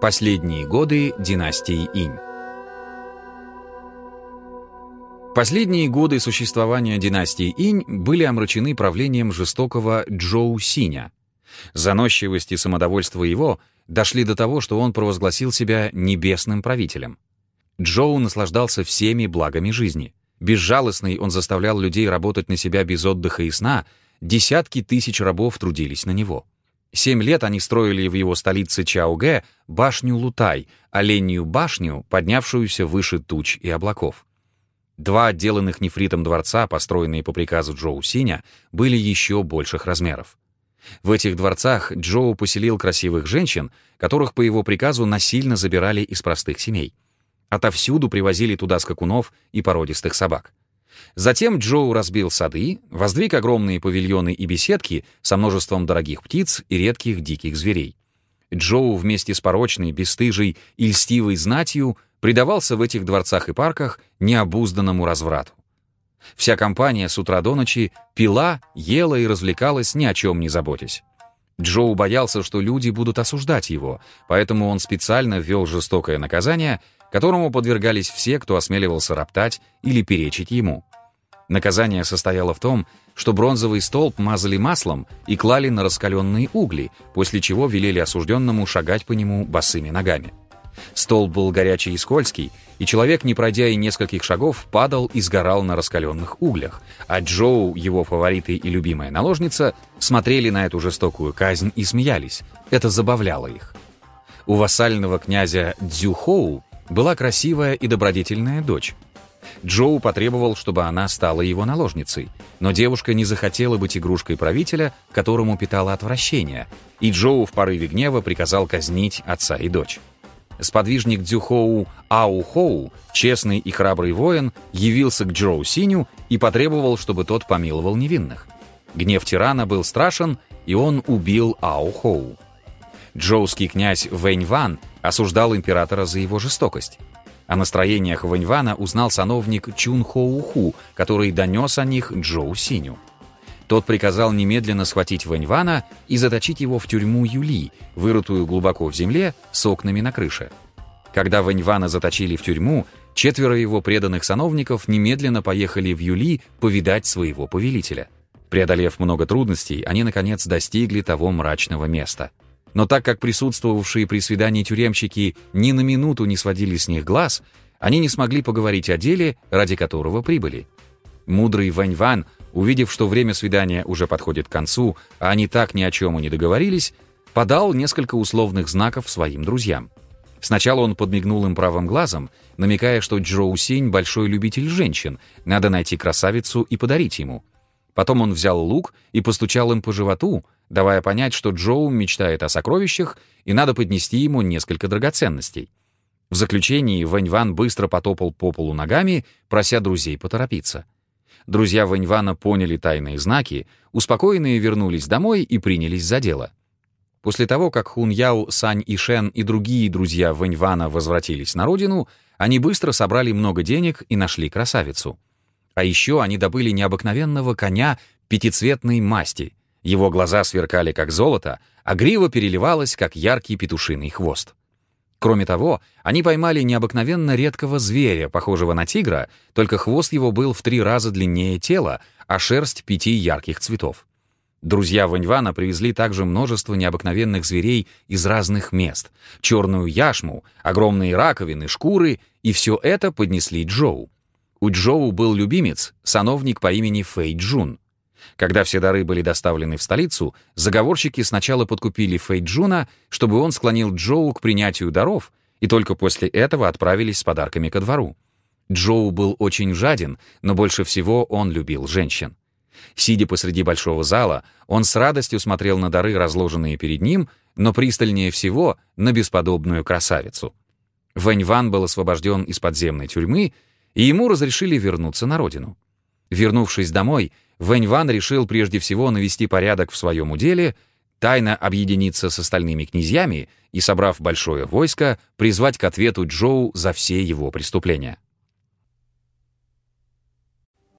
Последние годы династии Инь Последние годы существования династии Инь были омрачены правлением жестокого Джоу Синя. Заносчивость и самодовольство его дошли до того, что он провозгласил себя небесным правителем. Джоу наслаждался всеми благами жизни. Безжалостный он заставлял людей работать на себя без отдыха и сна, десятки тысяч рабов трудились на него. Семь лет они строили в его столице Чаогэ башню Лутай, оленью башню, поднявшуюся выше туч и облаков. Два отделанных нефритом дворца, построенные по приказу Джоу Синя, были еще больших размеров. В этих дворцах Джоу поселил красивых женщин, которых по его приказу насильно забирали из простых семей. Отовсюду привозили туда скакунов и породистых собак. Затем Джоу разбил сады, воздвиг огромные павильоны и беседки со множеством дорогих птиц и редких диких зверей. Джоу вместе с порочной, бесстыжей и льстивой знатью предавался в этих дворцах и парках необузданному разврату. Вся компания с утра до ночи пила, ела и развлекалась, ни о чем не заботясь. Джоу боялся, что люди будут осуждать его, поэтому он специально ввел жестокое наказание, которому подвергались все, кто осмеливался роптать или перечить ему. Наказание состояло в том, что бронзовый столб мазали маслом и клали на раскаленные угли, после чего велели осужденному шагать по нему босыми ногами. Стол был горячий и скользкий, и человек, не пройдя и нескольких шагов, падал и сгорал на раскаленных углях, а Джоу, его фавориты и любимая наложница, смотрели на эту жестокую казнь и смеялись. Это забавляло их. У вассального князя Дзюхоу была красивая и добродетельная дочь. Джоу потребовал, чтобы она стала его наложницей, но девушка не захотела быть игрушкой правителя, которому питала отвращение, и Джоу в порыве гнева приказал казнить отца и дочь. Сподвижник Дзюхоу Аухоу, честный и храбрый воин, явился к Джоу Синю и потребовал, чтобы тот помиловал невинных. Гнев тирана был страшен, и он убил Аухоу. Джоуский князь Вэнь Ван осуждал императора за его жестокость. О настроениях Вэнь Вана узнал сановник Чун Хоуху, который донес о них Джоу Синю. Тот приказал немедленно схватить Вэньвана и заточить его в тюрьму Юли, вырытую глубоко в земле, с окнами на крыше. Когда Вэньвана заточили в тюрьму, четверо его преданных сановников немедленно поехали в Юли повидать своего повелителя. Преодолев много трудностей, они, наконец, достигли того мрачного места. Но так как присутствовавшие при свидании тюремщики ни на минуту не сводили с них глаз, они не смогли поговорить о деле, ради которого прибыли. Мудрый Вэньван увидев, что время свидания уже подходит к концу, а они так ни о чем и не договорились, подал несколько условных знаков своим друзьям. Сначала он подмигнул им правым глазом, намекая, что Джоу Синь — большой любитель женщин, надо найти красавицу и подарить ему. Потом он взял лук и постучал им по животу, давая понять, что Джоу мечтает о сокровищах и надо поднести ему несколько драгоценностей. В заключении Вэнь Ван быстро потопал по полу ногами, прося друзей поторопиться. Друзья Вэньвана поняли тайные знаки, успокоенные вернулись домой и принялись за дело. После того, как Хун Яо, Сань Ишен и другие друзья Вэньвана возвратились на родину, они быстро собрали много денег и нашли красавицу. А еще они добыли необыкновенного коня пятицветной масти. Его глаза сверкали, как золото, а грива переливалась, как яркий петушиный хвост. Кроме того, они поймали необыкновенно редкого зверя, похожего на тигра, только хвост его был в три раза длиннее тела, а шерсть пяти ярких цветов. Друзья Ваньвана привезли также множество необыкновенных зверей из разных мест, черную яшму, огромные раковины, шкуры, и все это поднесли Джоу. У Джоу был любимец, сановник по имени Фэй Джун — когда все дары были доставлены в столицу, заговорщики сначала подкупили Фейджуна, чтобы он склонил Джоу к принятию даров, и только после этого отправились с подарками ко двору. Джоу был очень жаден, но больше всего он любил женщин. Сидя посреди большого зала, он с радостью смотрел на дары, разложенные перед ним, но пристальнее всего на бесподобную красавицу. Вэнь Ван был освобожден из подземной тюрьмы, и ему разрешили вернуться на родину. Вернувшись домой, Вэнь Ван решил прежде всего навести порядок в своем уделе, тайно объединиться с остальными князьями и, собрав большое войско, призвать к ответу Джоу за все его преступления.